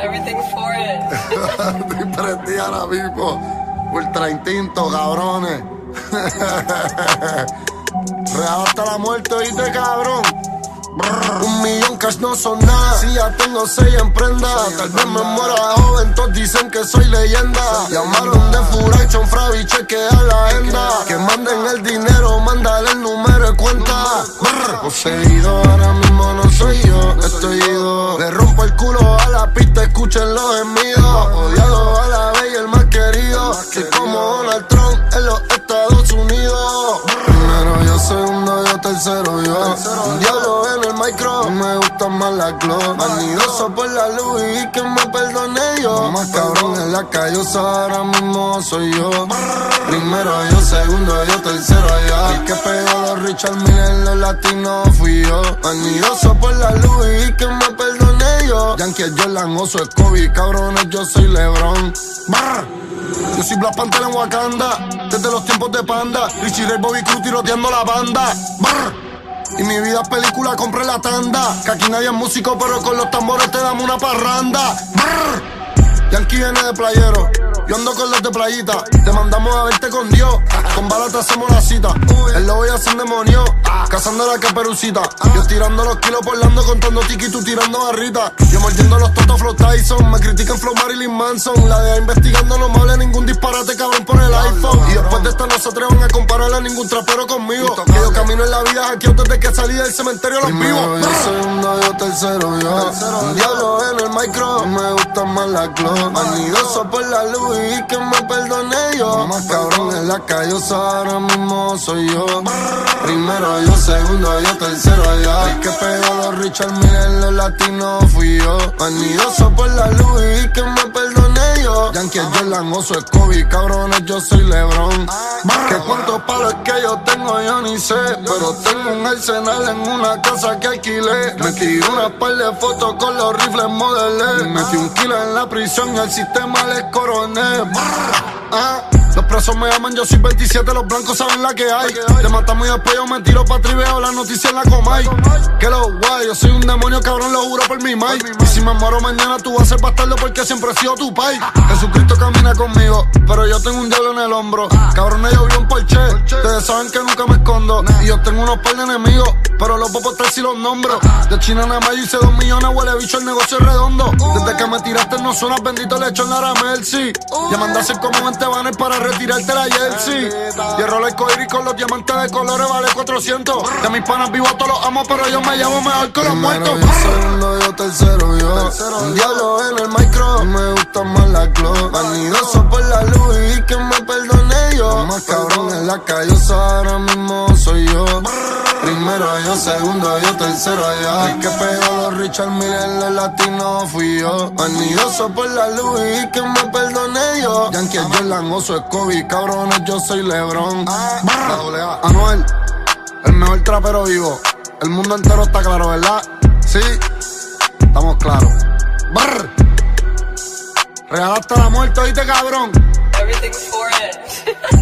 Everything for it. Estoy prendida ahora mismo. Ultra instinto, cabrones. Real hasta la muerte, oíste, cabrón. Brr, Un millón cash no son nada. Si ya tengo seis en prenda. Tal vez me muera de joven, todos dicen que soy leyenda. Llamaron de Furation, Fravi, chequea la agenda. Que manden el dinero, mándale el número de cuenta. Brr, Poseído, ahora mismo no soy yo, estoy ido. Le escuchen los gemidos. Odiado a la y el más querido. Soy como Donald Trump en los Estados Unidos. Primero yo, segundo yo, tercero yo. Un diablo en el micro, me gusta más la glow. Vanidoso por la luz y que me perdone yo. Más cabrón en la calle, ahora mismo soy yo. Primero yo, segundo yo, tercero yo. El que pegó los Richard Miller, los latinos fui yo. Vanidoso por la luz y que me perdone yo. Yankee Jordan, Oso Kobe, cabrones, yo soy LeBron. Brr. Yo soy Black Panther en Wakanda, desde los tiempos de Panda. Richie Ray, Bobby Cruz tiroteando la banda. Y mi vida es película, compré la tanda. Que aquí nadie es músico, pero con los tambores te damos una parranda. Yankee viene de playero. Yo ando con los de playita. Te mandamos a verte con Dios. Con balas te hacemos la cita. El lobo ya se demonio. Cazando la caperucita. Yo tirando los kilos por lando, contando tiki, tú tirando barrita. Yo mordiendo los totos Flow Tyson. Me critican Flow Marilyn Manson. La de investigando no me hable ningún disparate, cabrón, por el iPhone. Y después de esta no se atrevan a comparar a ningún trapero conmigo. Que yo camino en la vida hackeado desde que salí del cementerio a los vivos. Yo segundo, yo tercero, yo. Un diablo en el micro. Me gusta más la glow. Vanidoso por la luz y que me perdone yo. Más cabrón en la calle, ahora mismo soy yo. Primero yo, segundo yo, tercero yo. El que pegó los Richard Miller, los latinos fui yo. Vanidoso por la luz y que me perdone yo. Yankee es Jordan, Oso es Kobe, cabrones, yo soy LeBron. Que cuántos palos que yo tengo yo ni sé. Pero tengo un arsenal en una casa que alquilé. Metí una par de fotos con los rifles modelé. Metí un kilo en la prisión y al sistema les coroné. Ah, los presos me llaman, yo soy 27, los blancos saben la que hay. Te matamos y después yo me tiro pa' triveo, la noticia en la comay. Que lo guay, yo soy un demonio, cabrón, lo juro por mi mai. Y si me muero mañana, tú vas a ser bastardo porque siempre he sido tu pai. Jesucristo camina conmigo, pero yo tengo un diablo en el hombro. Cabrón, yo vi un porche, ustedes saben que nunca me escondo. Y yo tengo unos par de enemigos, pero los popos tres si los nombro. De China nada más yo hice dos millones, huele bicho, el negocio es redondo. Desde que me tiraste no suena bendito le echo en la Mercy. Ya mandaste como un banner para retirarte la jersey. Y el coiris con los diamantes de colores vale 400. De mis panas vivos todos los amo, pero yo me llamo mejor que los muertos. Yo segundo, yo tercero, yo. Un diablo en el micro, me gusta más la glow. Vanidoso por la luz Más cabrón en la calle, ahora mismo soy yo. Primero yo, segundo yo, tercero yo. El que pegó los Richard Miller, los latinos fui yo. Vanidoso por la luz y que me perdone yo. Yankee es Jordan, Oso es Kobe, cabrones, yo soy LeBron. La doble A. Anuel, el mejor trapero vivo. El mundo entero está claro, ¿verdad? Sí, estamos claros. Brr. Real hasta la muerte, oíste, cabrón. Everything for it.